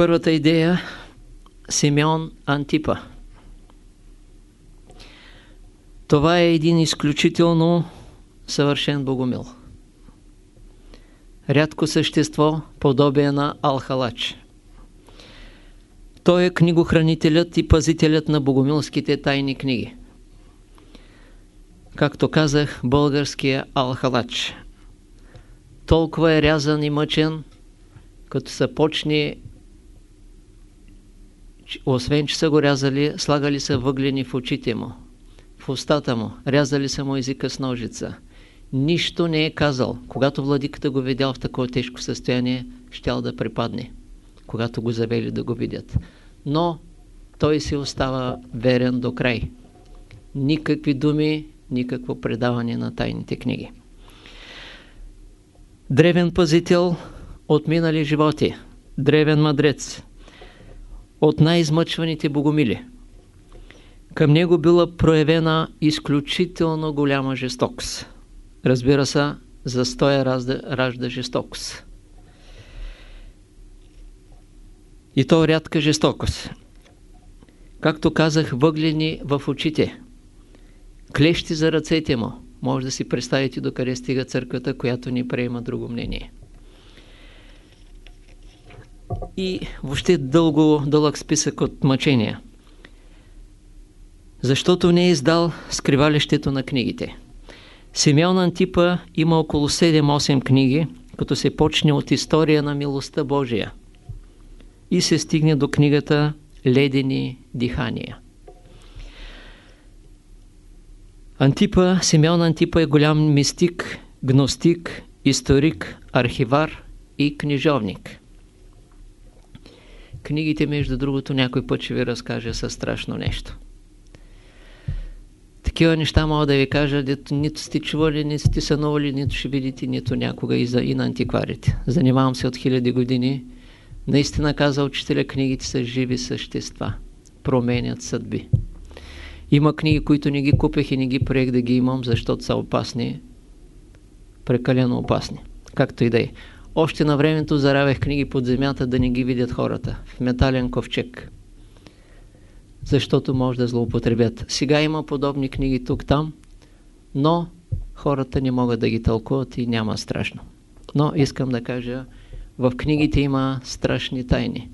Първата идея Симеон Антипа. Това е един изключително съвършен богомил. Рядко същество, подобие на Алхалач. Той е книгохранителят и пазителят на богомилските тайни книги. Както казах, българския Алхалач. Толкова е рязан и мъчен, като са почни освен че са го рязали, слагали са въглени в очите му, в устата му, рязали са му езика с ножица. Нищо не е казал. Когато владиката го видял в такова тежко състояние, щял да препадне, когато го завели да го видят. Но той си остава верен до край. Никакви думи, никакво предаване на тайните книги. Древен пазител от минали животи, древен мъдрец, от най-измъчваните богомили. Към него била проявена изключително голяма жестокост. Разбира се, застоя ражда, ражда жестокост. И то рядка жестокост. Както казах, въглени в очите, клещи за ръцете му. Може да си представите докъде стига църквата, която ни приема друго мнение и въобще дълго, дълъг списък от мъчения. Защото не е издал скривалището на книгите. Симеон Антипа има около 7-8 книги, като се почне от история на милостта Божия и се стигне до книгата Ледени дихания. Антипа, Симеон Антипа е голям мистик, гностик, историк, архивар и книжовник. Книгите, между другото, някой път ще ви разкажа със страшно нещо. Такива неща мога да ви кажа, дето нито сте чували, нито сте сънували, нито ще видите, нито някога и, за, и на антикварите. Занимавам се от хиляди години. Наистина каза учителя, книгите са живи същества. Променят съдби. Има книги, които не ги купех и не ги приех да ги имам, защото са опасни. Прекалено опасни. Както и да е. Още на времето заравях книги под земята да не ги видят хората в метален ковчег. Защото може да злоупотребят. Сега има подобни книги тук-там, но хората не могат да ги тълкуват и няма страшно. Но искам да кажа, в книгите има страшни тайни.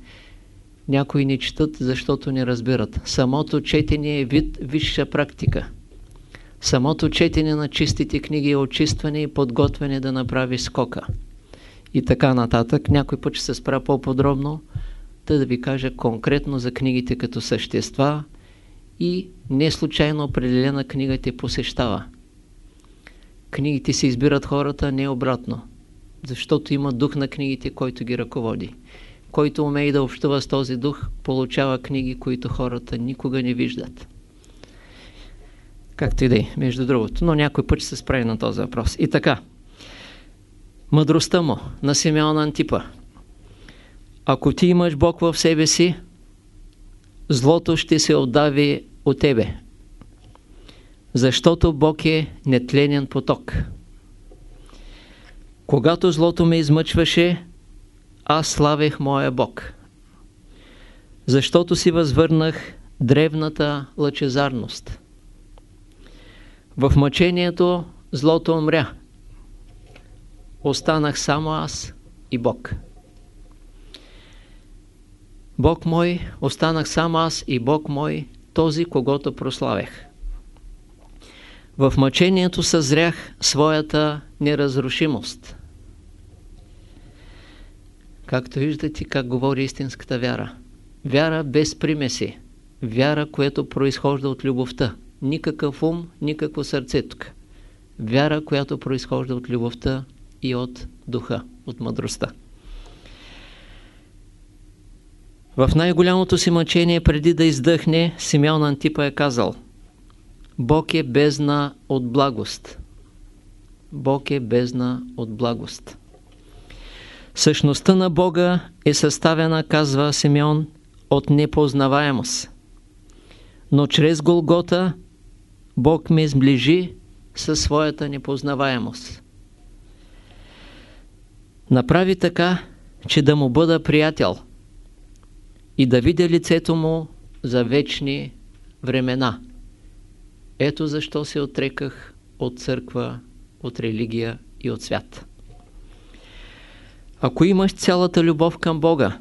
Някои не четат, защото не разбират. Самото четене е вид висша практика. Самото четене на чистите книги е очистване и подготвяне да направи скока и така нататък. Някой път ще се спра по-подробно, да да ви кажа конкретно за книгите като същества и не случайно определена книга те посещава. Книгите се избират хората, не обратно. Защото има дух на книгите, който ги ръководи. Който умее да общува с този дух, получава книги, които хората никога не виждат. Както и да е, между другото. Но някой път ще се справи на този въпрос. И така, мъдростта му на Симеон Антипа. Ако ти имаш Бог в себе си, злото ще се отдави от тебе. Защото Бог е нетленен поток. Когато злото ме измъчваше, аз славех моя Бог. Защото си възвърнах древната лъчезарност. В мъчението злото умря останах само аз и Бог. Бог мой, останах само аз и Бог мой, този, когато прославях. В мъчението съзрях своята неразрушимост. Както виждате, как говори истинската вяра. Вяра без примеси. Вяра, която произхожда от любовта. Никакъв ум, никакво сърце тук. Вяра, която произхожда от любовта, и от духа, от мъдростта. В най-голямото си мъчение, преди да издъхне, Симеон Антипа е казал Бог е бездна от благост. Бог е бездна от благост. Същността на Бога е съставена, казва Симеон, от непознаваемост. Но чрез Голгота Бог ме сближи със своята непознаваемост. Направи така, че да му бъда приятел. и да видя лицето му за вечни времена. Ето защо се отреках от църква, от религия и от свят. Ако имаш цялата любов към Бога,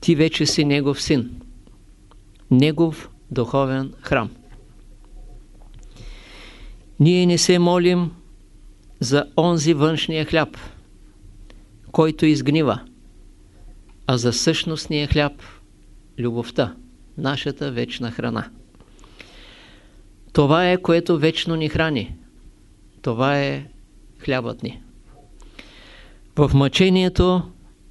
ти вече си Негов син, Негов духовен храм. Ние не се молим за онзи външния хляб, който изгнива, а за същностния хляб – любовта, нашата вечна храна. Това е, което вечно ни храни. Това е хлябът ни. В мъчението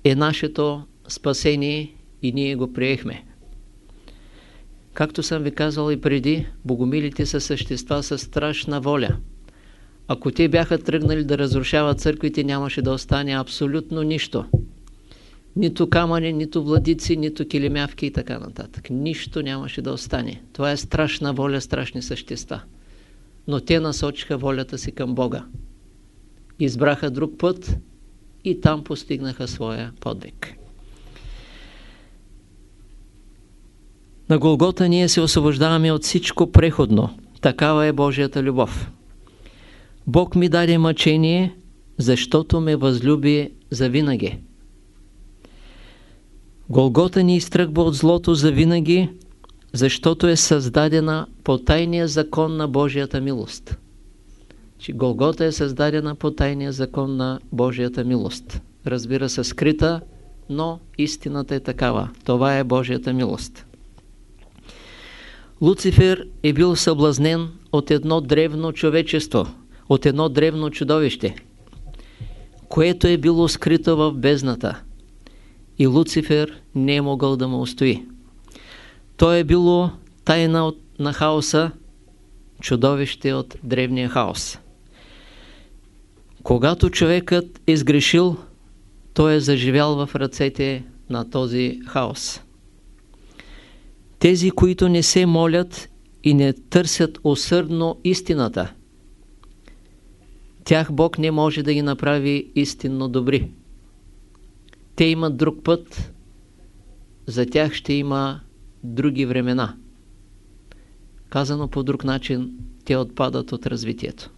е нашето спасение и ние го приехме. Както съм ви казал и преди, богомилите са същества с страшна воля. Ако те бяха тръгнали да разрушават църквите, нямаше да остане абсолютно нищо. Нито камъни, нито владици, нито килимявки и така нататък. Нищо нямаше да остане. Това е страшна воля, страшни същества. Но те насочиха волята си към Бога. Избраха друг път и там постигнаха своя подвиг. На Голгота ние се освобождаваме от всичко преходно. Такава е Божията любов. Бог ми даде мъчение, защото ме възлюби завинаги. Голгота ни изтръгва от злото завинаги, защото е създадена по тайния закон на Божията милост. Че Голгота е създадена по тайния закон на Божията милост. Разбира се, скрита, но истината е такава. Това е Божията милост. Луцифер е бил съблазнен от едно древно човечество, от едно древно чудовище, което е било скрито в бездната. И Луцифер не е могъл да му устои. То е било тайна от, на хаоса, чудовище от древния хаос. Когато човекът е сгрешил, той е заживял в ръцете на този хаос. Тези, които не се молят и не търсят усърдно истината, тях Бог не може да ги направи истинно добри. Те имат друг път, за тях ще има други времена. Казано по друг начин, те отпадат от развитието.